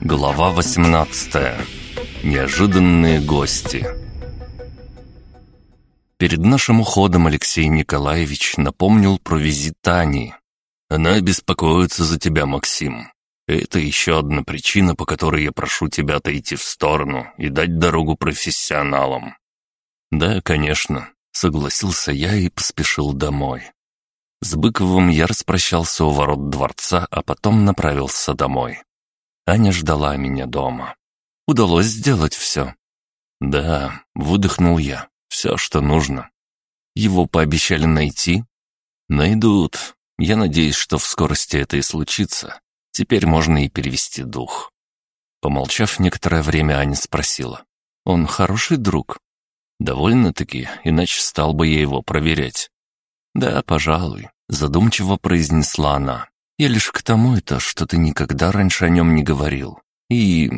Глава 18. Неожиданные гости. Перед нашим уходом Алексей Николаевич напомнил про визит Тани. «Она беспокоится за тебя, Максим. Это еще одна причина, по которой я прошу тебя отойти в сторону и дать дорогу профессионалам». «Да, конечно», — согласился я и поспешил домой. С Быковым я распрощался у ворот дворца, а потом направился домой. Аня ждала меня дома. Удалось сделать все. Да, выдохнул я. Все, что нужно. Его пообещали найти? Найдут. Я надеюсь, что в скорости это и случится. Теперь можно и перевести дух. Помолчав некоторое время, Аня спросила. «Он хороший друг?» «Довольно-таки, иначе стал бы я его проверять». «Да, пожалуй», — задумчиво произнесла она. «Я лишь к тому это, что ты никогда раньше о нем не говорил. И...»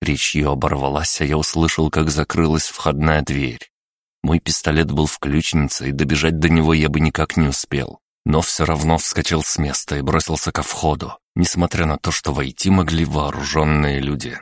Речь ее оборвалась, а я услышал, как закрылась входная дверь. Мой пистолет был в ключнице, и добежать до него я бы никак не успел. Но все равно вскочил с места и бросился ко входу, несмотря на то, что войти могли вооруженные люди.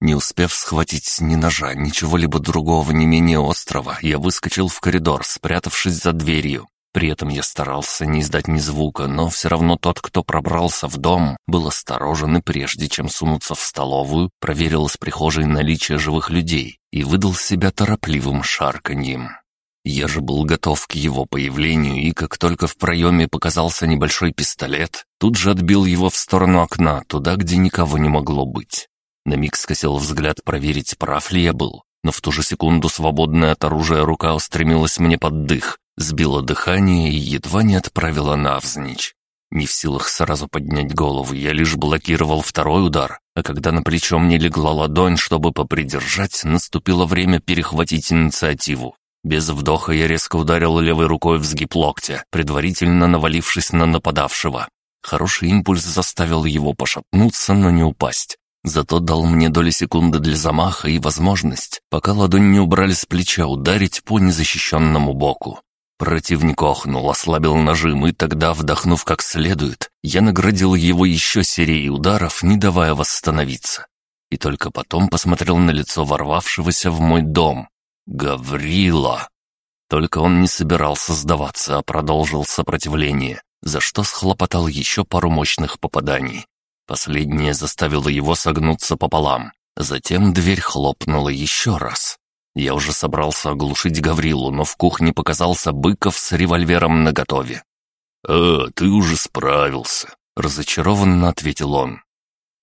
Не успев схватить ни ножа, ничего либо другого не менее острого, я выскочил в коридор, спрятавшись за дверью. При этом я старался не издать ни звука, но все равно тот, кто пробрался в дом, был осторожен и прежде чем сунуться в столовую, проверил из прихожей наличие живых людей и выдал себя торопливым шарканьем. Я же был готов к его появлению, и как только в проеме показался небольшой пистолет, тут же отбил его в сторону окна, туда, где никого не могло быть. На миг скосил взгляд проверить, прав ли я был, но в ту же секунду свободная от оружия рука устремилась мне под дых, сбила дыхание и едва не отправила навзничь. Не в силах сразу поднять голову, я лишь блокировал второй удар, а когда на плечо мне легла ладонь, чтобы попридержать, наступило время перехватить инициативу. Без вдоха я резко ударил левой рукой в сгиб локтя, предварительно навалившись на нападавшего. Хороший импульс заставил его пошатнуться, но не упасть. Зато дал мне доли секунды для замаха и возможность, пока ладонь не убрали с плеча, ударить по незащищенному боку. Противник охнул, ослабил нажим, и тогда, вдохнув как следует, я наградил его еще серией ударов, не давая восстановиться. И только потом посмотрел на лицо ворвавшегося в мой дом. Гаврила! Только он не собирался сдаваться, а продолжил сопротивление, за что схлопотал еще пару мощных попаданий. Последнее заставило его согнуться пополам. Затем дверь хлопнула еще раз. Я уже собрался оглушить Гаврилу, но в кухне показался Быков с револьвером наготове. «А, ты уже справился», — разочарованно ответил он.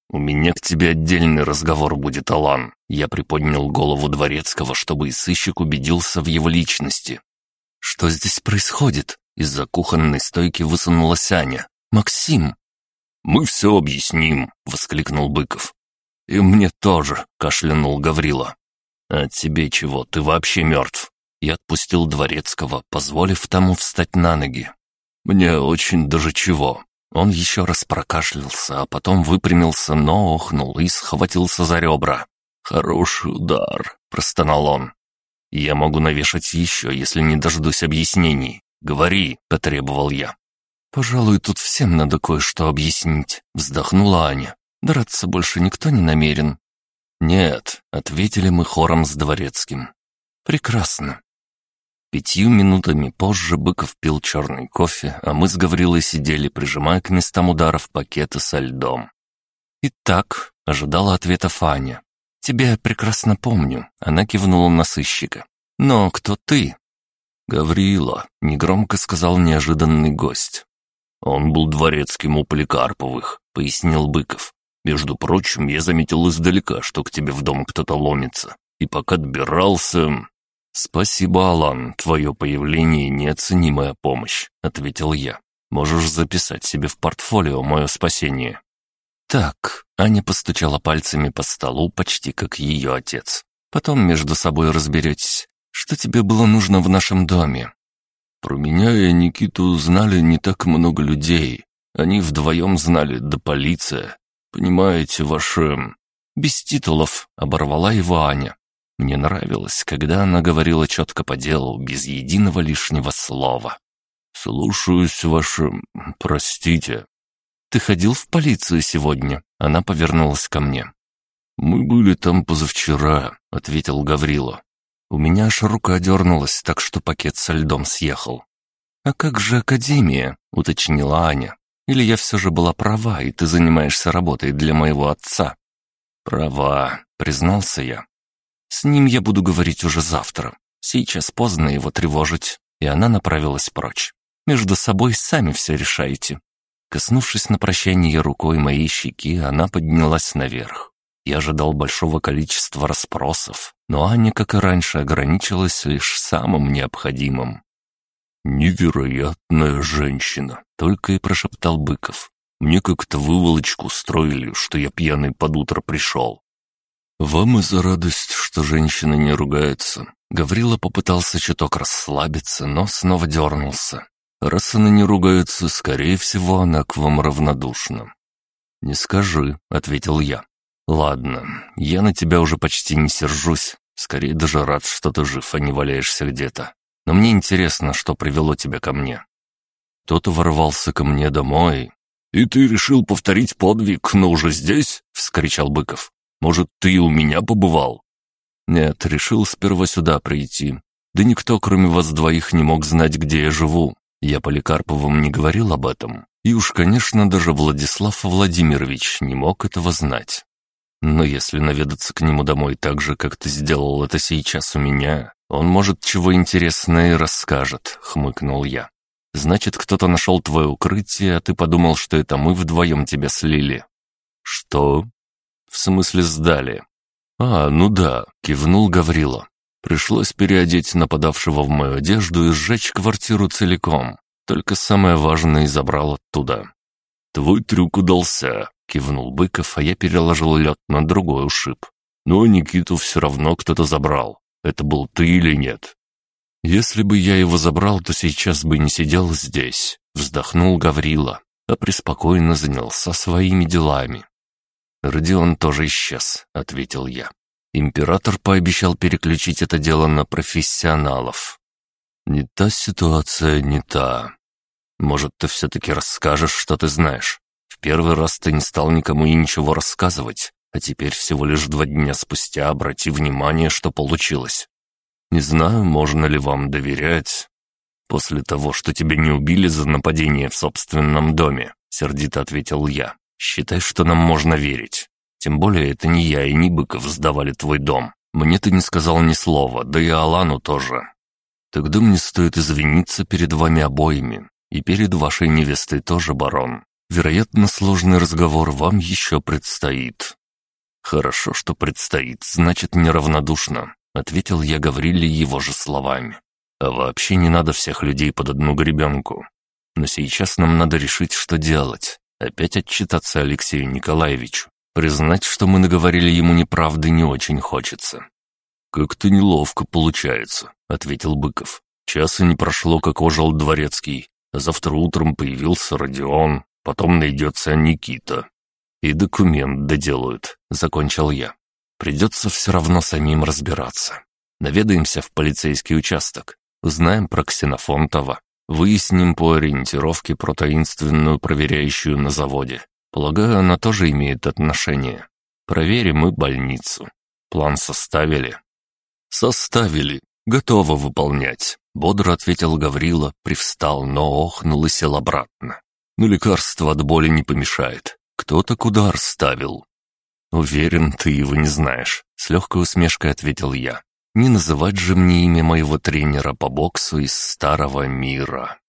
«У меня к тебе отдельный разговор будет, Алан». Я приподнял голову Дворецкого, чтобы и сыщик убедился в его личности. «Что здесь происходит?» Из-за кухонной стойки высунулась Аня. «Максим!» «Мы все объясним», — воскликнул Быков. «И мне тоже», — кашлянул Гаврила. «А тебе чего? Ты вообще мертв?» Я отпустил Дворецкого, позволив тому встать на ноги. «Мне очень даже чего». Он еще раз прокашлялся, а потом выпрямился, но охнул и схватился за ребра. «Хороший удар», — простонал он. «Я могу навешать еще, если не дождусь объяснений. Говори», — потребовал я. «Пожалуй, тут всем надо кое-что объяснить», — вздохнула Аня. «Драться больше никто не намерен. «Нет», — ответили мы хором с дворецким. «Прекрасно». Пятью минутами позже Быков пил черный кофе, а мы с Гаврилой сидели, прижимая к местам ударов пакеты со льдом. «Итак», — ожидала ответа Фаня. «Тебя прекрасно помню», — она кивнула на сыщика. «Но кто ты?» «Гаврила», — негромко сказал неожиданный гость. «Он был дворецким у Поликарповых», — пояснил Быков. Между прочим, я заметил издалека, что к тебе в дом кто-то ломится. И пока добирался... «Спасибо, Алан, твое появление — неоценимая помощь», — ответил я. «Можешь записать себе в портфолио мое спасение». «Так», — Аня постучала пальцами по столу, почти как ее отец. «Потом между собой разберетесь. Что тебе было нужно в нашем доме?» «Про меня и Никиту знали не так много людей. Они вдвоем знали, да полиция. Понимаете, ваше...» «Без титулов», — оборвала его Аня. Мне нравилось, когда она говорила четко по делу, без единого лишнего слова. «Слушаюсь, ваше... простите». Ты ходил в полицию сегодня?» Она повернулась ко мне. «Мы были там позавчера», — ответил Гаврила. У меня аж рука дернулась, так что пакет со льдом съехал. «А как же Академия?» — уточнила Аня. «Или я все же была права, и ты занимаешься работой для моего отца?» «Права», — признался я. «С ним я буду говорить уже завтра. Сейчас поздно его тревожить». И она направилась прочь. «Между собой сами все решаете». Коснувшись на прощание рукой моей щеки, она поднялась наверх. Я ожидал большого количества расспросов, но Аня, как и раньше, ограничилась лишь самым необходимым. «Невероятная женщина», — только и прошептал Быков. «Мне как-то выволочку устроили, что я пьяный под утро пришел». «Вам и за радость, что женщина не ругается». Гаврила попытался чуток расслабиться, но снова дернулся. «Раз она не ругается, скорее всего, она к вам равнодушна». «Не скажи», — ответил я. «Ладно, я на тебя уже почти не сержусь. Скорее даже рад, что ты жив, а не валяешься где-то. Но мне интересно, что привело тебя ко мне». Кто-то ворвался ко мне домой. «И ты решил повторить подвиг, но уже здесь?» — вскричал Быков. «Может, ты у меня побывал?» «Нет, решил сперва сюда прийти. Да никто, кроме вас двоих, не мог знать, где я живу. Я Поликарповым не говорил об этом. И уж, конечно, даже Владислав Владимирович не мог этого знать. Но если наведаться к нему домой так же, как ты сделал это сейчас у меня, он, может, чего интересное и расскажет», — хмыкнул я. «Значит, кто-то нашел твое укрытие, а ты подумал, что это мы вдвоем тебя слили». «Что?» «В смысле сдали?» «А, ну да», — кивнул Гаврила. «Пришлось переодеть нападавшего в мою одежду и сжечь квартиру целиком. Только самое важное забрал оттуда». «Твой трюк удался», — кивнул Быков, а я переложил лед на другой ушиб. «Но Никиту все равно кто-то забрал. Это был ты или нет?» «Если бы я его забрал, то сейчас бы не сидел здесь», — вздохнул Гаврила, а преспокойно занялся своими делами. «Родион тоже исчез», — ответил я. Император пообещал переключить это дело на профессионалов. «Не та ситуация, не та. Может, ты все-таки расскажешь, что ты знаешь? В первый раз ты не стал никому и ничего рассказывать, а теперь всего лишь два дня спустя обрати внимание, что получилось. Не знаю, можно ли вам доверять. После того, что тебя не убили за нападение в собственном доме, сердито ответил я. Считай, что нам можно верить. Тем более это не я и не Быков сдавали твой дом. Мне ты не сказал ни слова, да и Алану тоже. Тогда мне стоит извиниться перед вами обоими. И перед вашей невестой тоже, барон. Вероятно, сложный разговор вам еще предстоит». «Хорошо, что предстоит, значит, неравнодушно», — ответил я Гавриле его же словами. «А вообще не надо всех людей под одну гребенку. Но сейчас нам надо решить, что делать. Опять отчитаться Алексею Николаевичу. Признать, что мы наговорили ему неправды, не очень хочется». «Как-то неловко получается», — ответил Быков. «Часа не прошло, как ожил дворецкий, завтра утром появился Родион, Потом найдется Никита. И документ доделают, закончил я. Придется все равно самим разбираться. Наведаемся в полицейский участок, узнаем про Ксенофонтова, выясним по ориентировке про таинственную проверяющую на заводе. Полагаю, она тоже имеет отношение. Проверим и больницу. План составили? Составили. Готово выполнять. Бодро ответил Гаврила, привстал, но охнул и сел обратно. Но лекарство от боли не помешает. Кто так удар ставил?» «Уверен, ты его не знаешь», — с легкой усмешкой ответил я. «Не называть же мне имя моего тренера по боксу из старого мира».